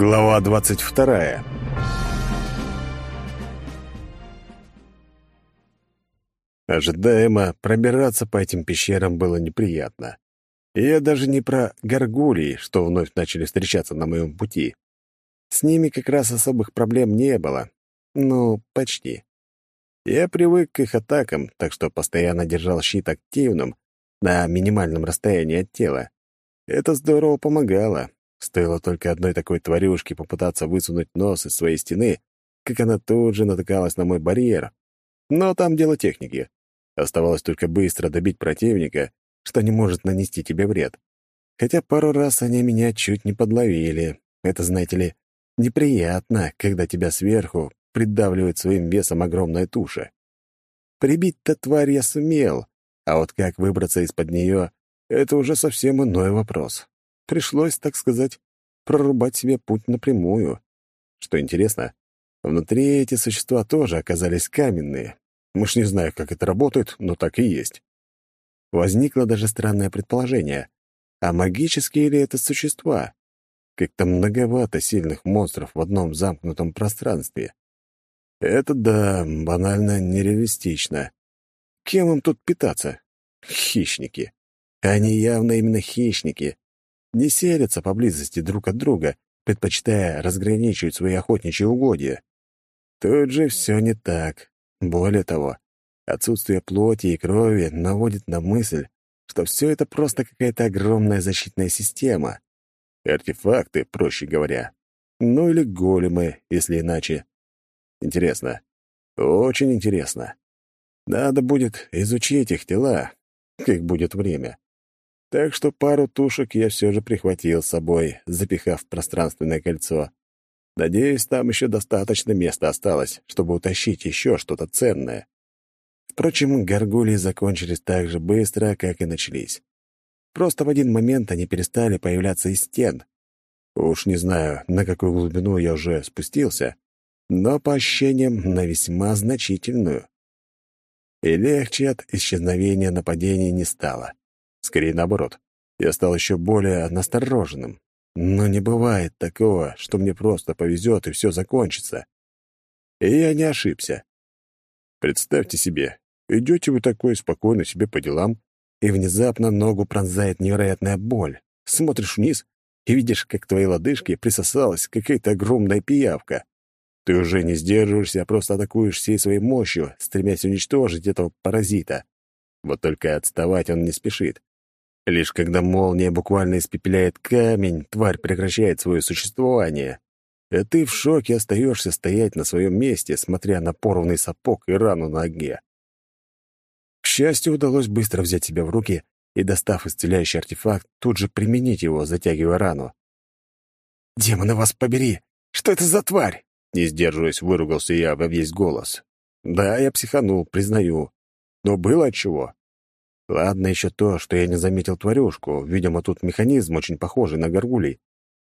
Глава двадцать вторая. Ожидаемо пробираться по этим пещерам было неприятно. И я даже не про горгулий, что вновь начали встречаться на моем пути. С ними как раз особых проблем не было. Ну, почти. Я привык к их атакам, так что постоянно держал щит активным, на минимальном расстоянии от тела. Это здорово помогало, Стоило только одной такой тварюшке попытаться высунуть нос из своей стены, как она тут же натыкалась на мой барьер. Но там дело техники. Оставалось только быстро добить противника, что не может нанести тебе вред. Хотя пару раз они меня чуть не подловили. Это, знаете ли, неприятно, когда тебя сверху придавливает своим весом огромная туша. Прибить-то тварь я сумел, а вот как выбраться из-под нее — это уже совсем иной вопрос. Пришлось, так сказать, прорубать себе путь напрямую. Что интересно, внутри эти существа тоже оказались каменные. Уж не знаю, как это работает, но так и есть. Возникло даже странное предположение. А магические ли это существа? Как-то многовато сильных монстров в одном замкнутом пространстве. Это, да, банально нереалистично. Кем им тут питаться? Хищники. Они явно именно хищники не селятся поблизости друг от друга, предпочитая разграничивать свои охотничьи угодья. Тут же все не так. Более того, отсутствие плоти и крови наводит на мысль, что все это просто какая-то огромная защитная система. Артефакты, проще говоря. Ну или големы, если иначе. Интересно. Очень интересно. Надо будет изучить их тела, как будет время. Так что пару тушек я все же прихватил с собой, запихав в пространственное кольцо. Надеюсь, там еще достаточно места осталось, чтобы утащить еще что-то ценное. Впрочем, горгулии закончились так же быстро, как и начались. Просто в один момент они перестали появляться из стен. Уж не знаю, на какую глубину я уже спустился, но по ощущениям на весьма значительную. И легче от исчезновения нападений не стало. Скорее наоборот. Я стал еще более настороженным. Но не бывает такого, что мне просто повезет и все закончится. И я не ошибся. Представьте себе, идете вы такой спокойно себе по делам, и внезапно ногу пронзает невероятная боль. Смотришь вниз и видишь, как к твоей лодыжке присосалась какая-то огромная пиявка. Ты уже не сдерживаешься, а просто атакуешь всей своей мощью, стремясь уничтожить этого паразита. Вот только отставать он не спешит. Лишь когда молния буквально испепеляет камень, тварь прекращает свое существование. И ты в шоке остаешься стоять на своем месте, смотря на порванный сапог и рану на ноге. К счастью, удалось быстро взять себя в руки и, достав исцеляющий артефакт, тут же применить его, затягивая рану. «Демоны вас побери! Что это за тварь?» Не сдерживаясь, выругался я во весь голос. Да, я психанул, признаю. Но было отчего. Ладно еще то, что я не заметил тварюшку. Видимо, тут механизм очень похожий на горгулей.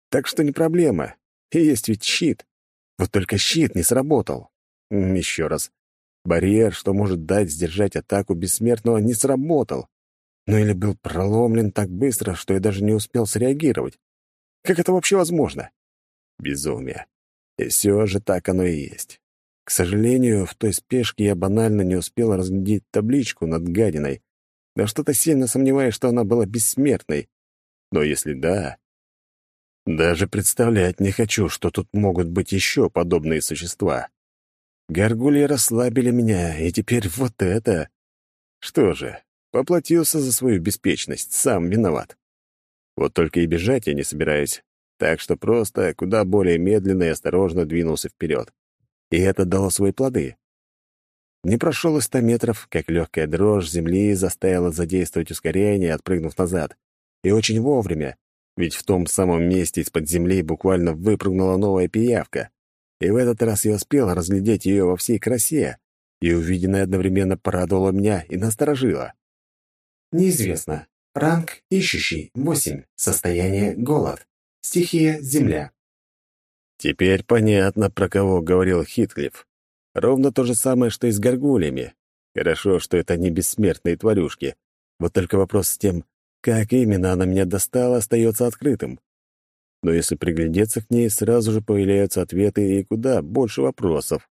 Так что не проблема. И есть ведь щит. Вот только щит не сработал. Еще раз. Барьер, что может дать сдержать атаку бессмертного, не сработал. Ну или был проломлен так быстро, что я даже не успел среагировать. Как это вообще возможно? Безумие. И все же так оно и есть. К сожалению, в той спешке я банально не успел разглядеть табличку над гадиной, но что-то сильно сомневаюсь, что она была бессмертной. Но если да... Даже представлять не хочу, что тут могут быть еще подобные существа. Горгульи расслабили меня, и теперь вот это... Что же, поплатился за свою беспечность, сам виноват. Вот только и бежать я не собираюсь, так что просто куда более медленно и осторожно двинулся вперед. И это дало свои плоды. Не прошел и ста метров, как легкая дрожь земли заставила задействовать ускорение, отпрыгнув назад. И очень вовремя, ведь в том самом месте из-под земли буквально выпрыгнула новая пиявка. И в этот раз я успел разглядеть ее во всей красе, и увиденное одновременно порадовало меня и насторожило. Неизвестно. Ранг ищущий — восемь. Состояние — голод. Стихия — земля. Теперь понятно, про кого говорил Хитклифф. Ровно то же самое, что и с горгульями. Хорошо, что это не бессмертные тварюшки. Вот только вопрос с тем, как именно она меня достала, остается открытым. Но если приглядеться к ней, сразу же появляются ответы и куда больше вопросов.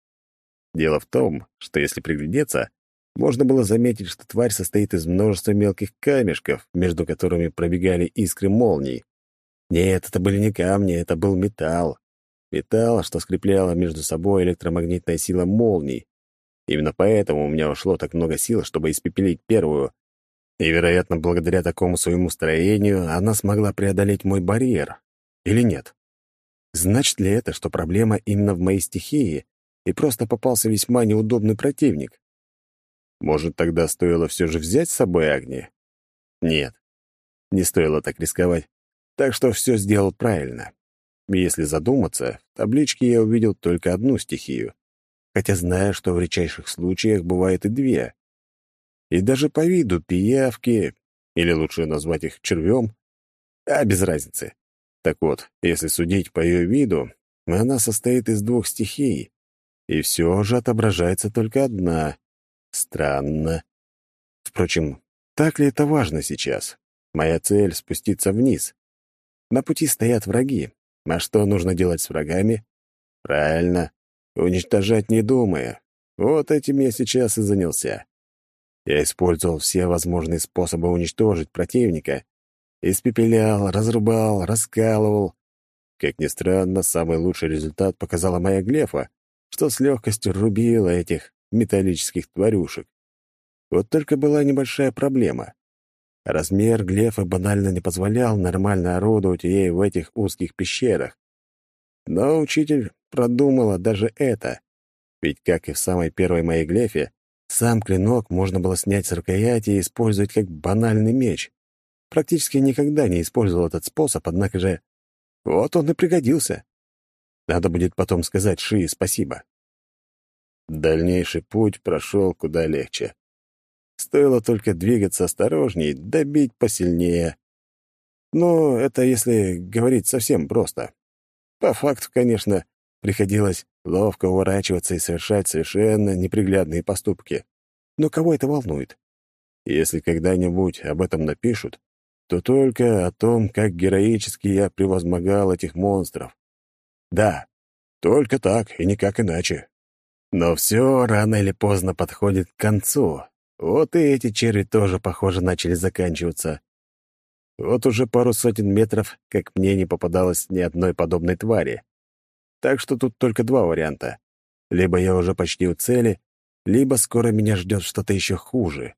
Дело в том, что если приглядеться, можно было заметить, что тварь состоит из множества мелких камешков, между которыми пробегали искры молний. Нет, это были не камни, это был металл. Металл, что скрепляло между собой электромагнитная сила молний. Именно поэтому у меня ушло так много сил, чтобы испепелить первую. И, вероятно, благодаря такому своему строению она смогла преодолеть мой барьер. Или нет? Значит ли это, что проблема именно в моей стихии, и просто попался весьма неудобный противник? Может, тогда стоило все же взять с собой Агни? Нет, не стоило так рисковать, так что все сделал правильно. Если задуматься, в табличке я увидел только одну стихию, хотя знаю, что в редчайших случаях бывает и две. И даже по виду пиявки, или лучше назвать их червем, а без разницы. Так вот, если судить по ее виду, она состоит из двух стихий, и все же отображается только одна. Странно. Впрочем, так ли это важно сейчас? Моя цель — спуститься вниз. На пути стоят враги. А что нужно делать с врагами? Правильно, уничтожать не думая. Вот этим я сейчас и занялся. Я использовал все возможные способы уничтожить противника. Испепелял, разрубал, раскалывал. Как ни странно, самый лучший результат показала моя глефа, что с легкостью рубила этих металлических тварюшек. Вот только была небольшая проблема. Размер глефа банально не позволял нормально орудовать ей в этих узких пещерах. Но учитель продумала даже это. Ведь, как и в самой первой моей глефе, сам клинок можно было снять с рукояти и использовать как банальный меч. Практически никогда не использовал этот способ, однако же... Вот он и пригодился. Надо будет потом сказать Ши спасибо. Дальнейший путь прошел куда легче. Стоило только двигаться осторожней, добить посильнее. Но это если говорить совсем просто. По факту, конечно, приходилось ловко уворачиваться и совершать совершенно неприглядные поступки. Но кого это волнует? Если когда-нибудь об этом напишут, то только о том, как героически я превозмогал этих монстров. Да, только так и никак иначе. Но все рано или поздно подходит к концу. Вот и эти черви тоже, похоже, начали заканчиваться. Вот уже пару сотен метров, как мне не попадалось ни одной подобной твари. Так что тут только два варианта. Либо я уже почти у цели, либо скоро меня ждет что-то еще хуже.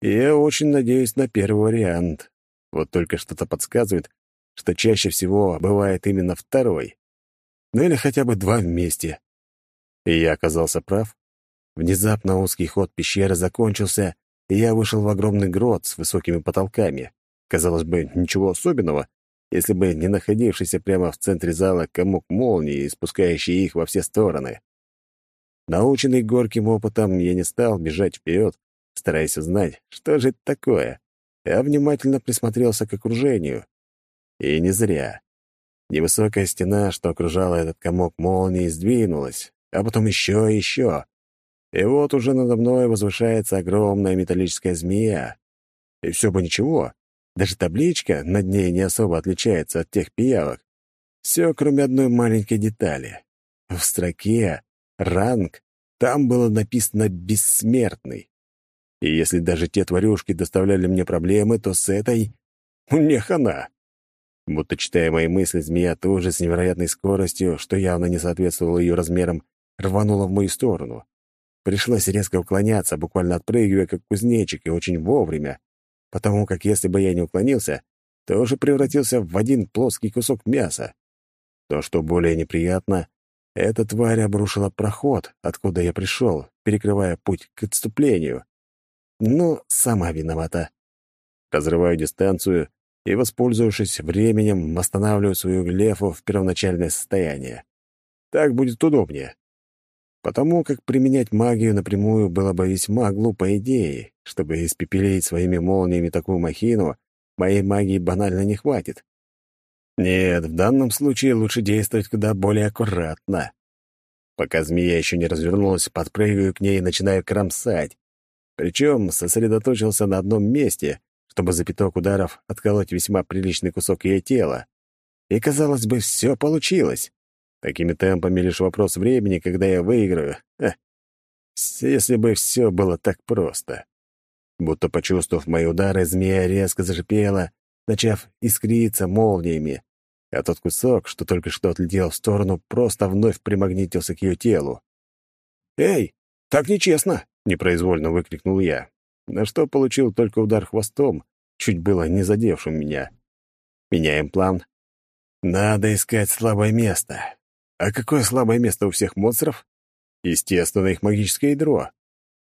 Я очень надеюсь на первый вариант. Вот только что-то подсказывает, что чаще всего бывает именно второй. Ну или хотя бы два вместе. И я оказался прав. Внезапно узкий ход пещеры закончился, и я вышел в огромный грот с высокими потолками. Казалось бы, ничего особенного, если бы не находившийся прямо в центре зала комок молнии, спускающий их во все стороны. Наученный горьким опытом, я не стал бежать вперед, стараясь узнать, что же это такое. Я внимательно присмотрелся к окружению. И не зря. Невысокая стена, что окружала этот комок молнии, сдвинулась, а потом еще и еще. И вот уже надо мной возвышается огромная металлическая змея. И все бы ничего, даже табличка над ней не особо отличается от тех пиявок. Все, кроме одной маленькой детали. В строке «ранг» там было написано «бессмертный». И если даже те тварюшки доставляли мне проблемы, то с этой... Мне хана. Будто читая мои мысли, змея тоже с невероятной скоростью, что явно не соответствовало ее размерам, рванула в мою сторону. Пришлось резко уклоняться, буквально отпрыгивая, как кузнечик, и очень вовремя, потому как если бы я не уклонился, то уже превратился в один плоский кусок мяса. То, что более неприятно, эта тварь обрушила проход, откуда я пришел, перекрывая путь к отступлению. Ну, сама виновата. Разрываю дистанцию и, воспользовавшись временем, останавливаю свою глефу в первоначальное состояние. Так будет удобнее потому как применять магию напрямую было бы весьма глупой идеей. Чтобы испепелить своими молниями такую махину, моей магии банально не хватит. Нет, в данном случае лучше действовать куда более аккуратно. Пока змея еще не развернулась, подпрыгиваю к ней и начинаю кромсать. Причем сосредоточился на одном месте, чтобы за пяток ударов отколоть весьма приличный кусок ее тела. И, казалось бы, все получилось. Такими темпами лишь вопрос времени, когда я выиграю. Ха. Если бы все было так просто. Будто почувствовав мои удары, змея резко зашипела, начав искриться молниями, а тот кусок, что только что отлетел в сторону, просто вновь примагнитился к ее телу. «Эй, так нечестно!» — непроизвольно выкрикнул я, на что получил только удар хвостом, чуть было не задевшим меня. Меняем план. Надо искать слабое место. А какое слабое место у всех монстров? Естественно, их магическое ядро.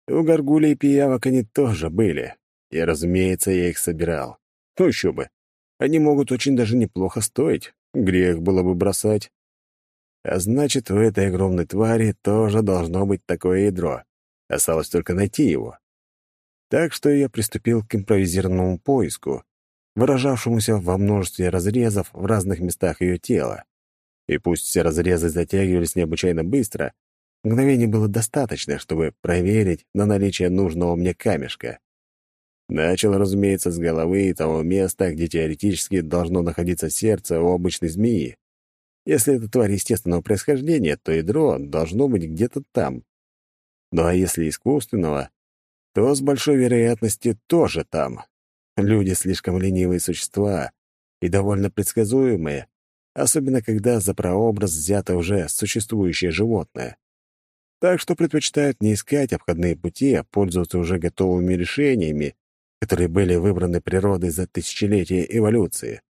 У горгулей и пиявок они тоже были. И, разумеется, я их собирал. Ну еще бы. Они могут очень даже неплохо стоить. Грех было бы бросать. А значит, у этой огромной твари тоже должно быть такое ядро. Осталось только найти его. Так что я приступил к импровизированному поиску, выражавшемуся во множестве разрезов в разных местах ее тела. И пусть все разрезы затягивались необычайно быстро, мгновений было достаточно, чтобы проверить на наличие нужного мне камешка. Начал, разумеется, с головы и того места, где теоретически должно находиться сердце у обычной змеи. Если это тварь естественного происхождения, то ядро должно быть где-то там. Ну а если искусственного, то с большой вероятностью тоже там. Люди слишком ленивые существа и довольно предсказуемые, особенно когда за прообраз взято уже существующее животное. Так что предпочитают не искать обходные пути, а пользоваться уже готовыми решениями, которые были выбраны природой за тысячелетия эволюции.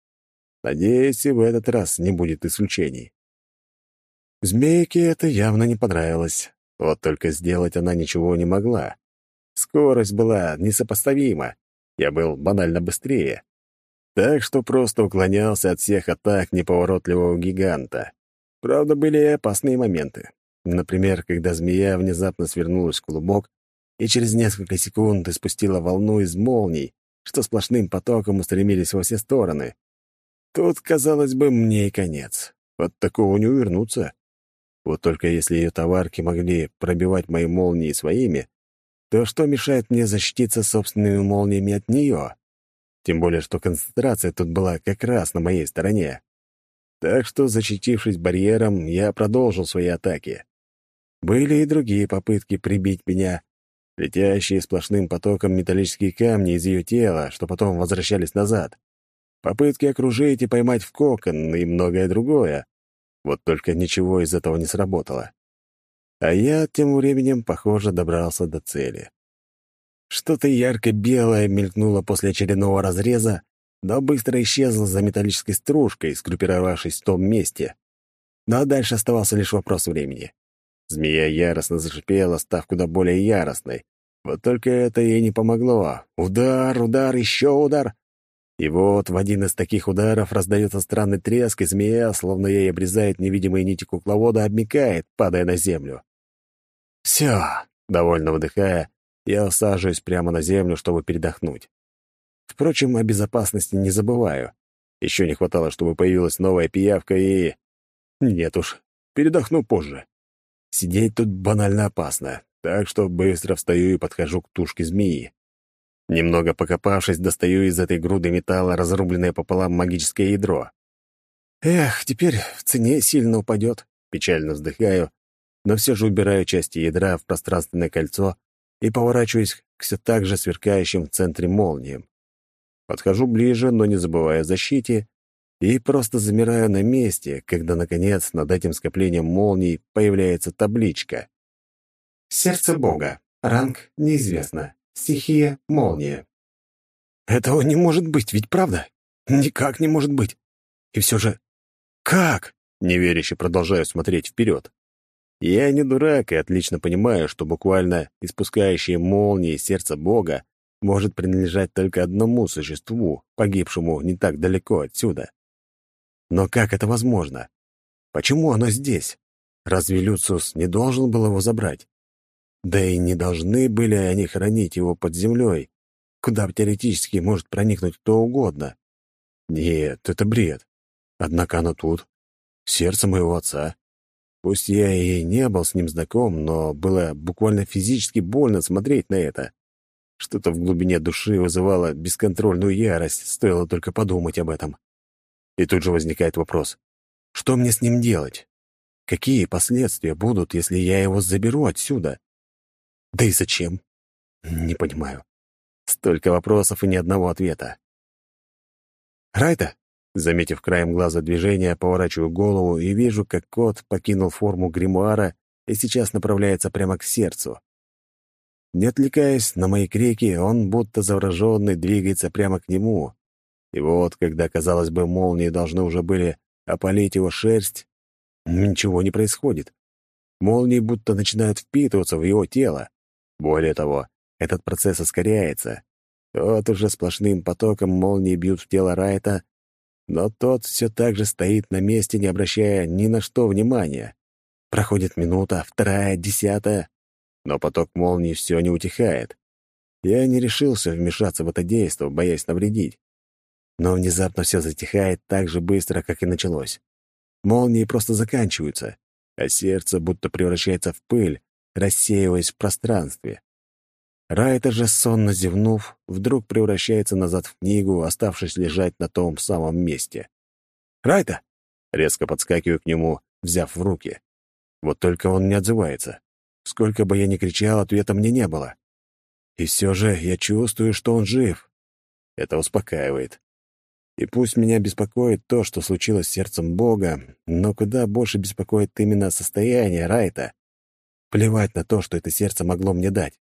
Надеюсь, и в этот раз не будет исключений. Змейке это явно не понравилось. Вот только сделать она ничего не могла. Скорость была несопоставима. Я был банально быстрее. Так что просто уклонялся от всех атак неповоротливого гиганта. Правда, были и опасные моменты. Например, когда змея внезапно свернулась в клубок и через несколько секунд испустила волну из молний, что сплошным потоком устремились во все стороны. Тут, казалось бы, мне и конец. От такого не увернуться. Вот только если ее товарки могли пробивать мои молнии своими, то что мешает мне защититься собственными молниями от нее? Тем более, что концентрация тут была как раз на моей стороне. Так что, защитившись барьером, я продолжил свои атаки. Были и другие попытки прибить меня, летящие сплошным потоком металлические камни из ее тела, что потом возвращались назад. Попытки окружить и поймать в кокон и многое другое. Вот только ничего из этого не сработало. А я тем временем, похоже, добрался до цели. Что-то ярко-белое мелькнуло после очередного разреза, но быстро исчезло за металлической стружкой, скруппировавшись в том месте. Но дальше оставался лишь вопрос времени. Змея яростно зашипела, став куда более яростной. Вот только это ей не помогло. Удар, удар, еще удар. И вот в один из таких ударов раздается странный треск, и змея, словно ей обрезает невидимые нити кукловода, обмикает, падая на землю. «Все!» — довольно выдыхая, я усаживаюсь прямо на землю, чтобы передохнуть. Впрочем, о безопасности не забываю. Еще не хватало, чтобы появилась новая пиявка и... Нет уж, передохну позже. Сидеть тут банально опасно, так что быстро встаю и подхожу к тушке змеи. Немного покопавшись, достаю из этой груды металла разрубленное пополам магическое ядро. Эх, теперь в цене сильно упадет. Печально вздыхаю, но все же убираю части ядра в пространственное кольцо и поворачиваюсь к все так же сверкающим в центре молниям. Подхожу ближе, но не забывая о защите, и просто замираю на месте, когда, наконец, над этим скоплением молний появляется табличка. «Сердце Бога. Ранг неизвестно. Стихия — молния». «Этого не может быть, ведь правда? Никак не может быть. И все же... Как?» Неверяще продолжаю смотреть вперед. Я не дурак и отлично понимаю, что буквально испускающее молнии сердце Бога может принадлежать только одному существу, погибшему не так далеко отсюда. Но как это возможно? Почему оно здесь? Разве Люциус не должен был его забрать? Да и не должны были они хранить его под землей, куда теоретически может проникнуть кто угодно. Нет, это бред. Однако оно тут. Сердце моего отца. Пусть я и не был с ним знаком, но было буквально физически больно смотреть на это. Что-то в глубине души вызывало бесконтрольную ярость, стоило только подумать об этом. И тут же возникает вопрос. Что мне с ним делать? Какие последствия будут, если я его заберу отсюда? Да и зачем? Не понимаю. Столько вопросов и ни одного ответа. «Райта!» Заметив краем глаза движение, поворачиваю голову и вижу, как кот покинул форму гримуара и сейчас направляется прямо к сердцу. Не отвлекаясь на мои крики, он, будто завороженный, двигается прямо к нему. И вот, когда, казалось бы, молнии должны уже были опалить его шерсть, ничего не происходит. Молнии будто начинают впитываться в его тело. Более того, этот процесс ускоряется. Вот уже сплошным потоком молнии бьют в тело Райта, но тот все так же стоит на месте, не обращая ни на что внимания. Проходит минута, вторая, десятая, но поток молнии все не утихает. Я не решился вмешаться в это действо, боясь навредить. Но внезапно все затихает так же быстро, как и началось. Молнии просто заканчиваются, а сердце будто превращается в пыль, рассеиваясь в пространстве. Райта же, сонно зевнув, вдруг превращается назад в книгу, оставшись лежать на том самом месте. «Райта!» — резко подскакиваю к нему, взяв в руки. Вот только он не отзывается. Сколько бы я ни кричал, ответа мне не было. И все же я чувствую, что он жив. Это успокаивает. И пусть меня беспокоит то, что случилось с сердцем Бога, но куда больше беспокоит именно состояние Райта. Плевать на то, что это сердце могло мне дать.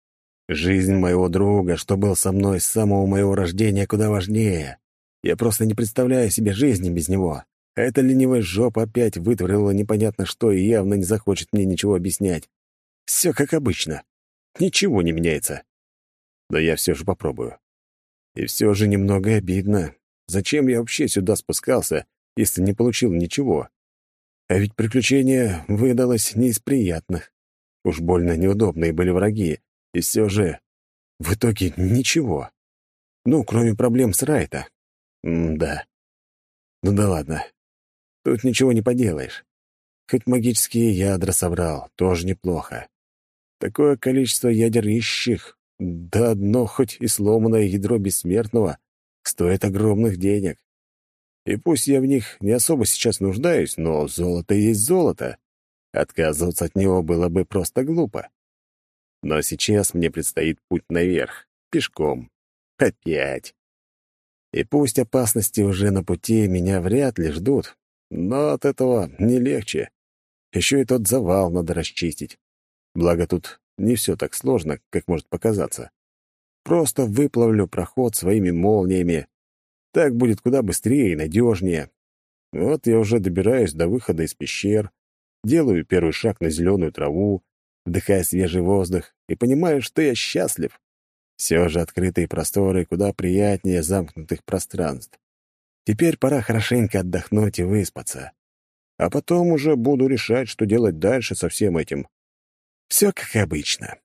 Жизнь моего друга, что был со мной с самого моего рождения, куда важнее. Я просто не представляю себе жизни без него. А эта ленивая жопа опять вытворила непонятно что и явно не захочет мне ничего объяснять. Все как обычно. Ничего не меняется. Но я все же попробую. И все же немного обидно, Зачем я вообще сюда спускался, если не получил ничего? А ведь приключение выдалось не из приятных. Уж больно неудобные были враги, и все же... В итоге ничего. Ну, кроме проблем с Райта. М-да. Ну да ладно. Тут ничего не поделаешь. Хоть магические ядра собрал, тоже неплохо. Такое количество ядер ищих, да одно хоть и сломанное ядро бессмертного, стоят огромных денег. И пусть я в них не особо сейчас нуждаюсь, но золото есть золото. Отказываться от него было бы просто глупо. Но сейчас мне предстоит путь наверх, пешком. Опять. И пусть опасности уже на пути меня вряд ли ждут, но от этого не легче. Еще и тот завал надо расчистить. Благо тут не все так сложно, как может показаться. Просто выплавлю проход своими молниями. Так будет куда быстрее и надежнее. Вот я уже добираюсь до выхода из пещер, делаю первый шаг на зеленую траву, вдыхая свежий воздух и понимаю, что я счастлив. Все же открытые просторы куда приятнее замкнутых пространств. Теперь пора хорошенько отдохнуть и выспаться. А потом уже буду решать, что делать дальше со всем этим. Все как обычно.